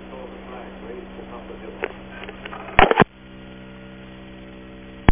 Thank you.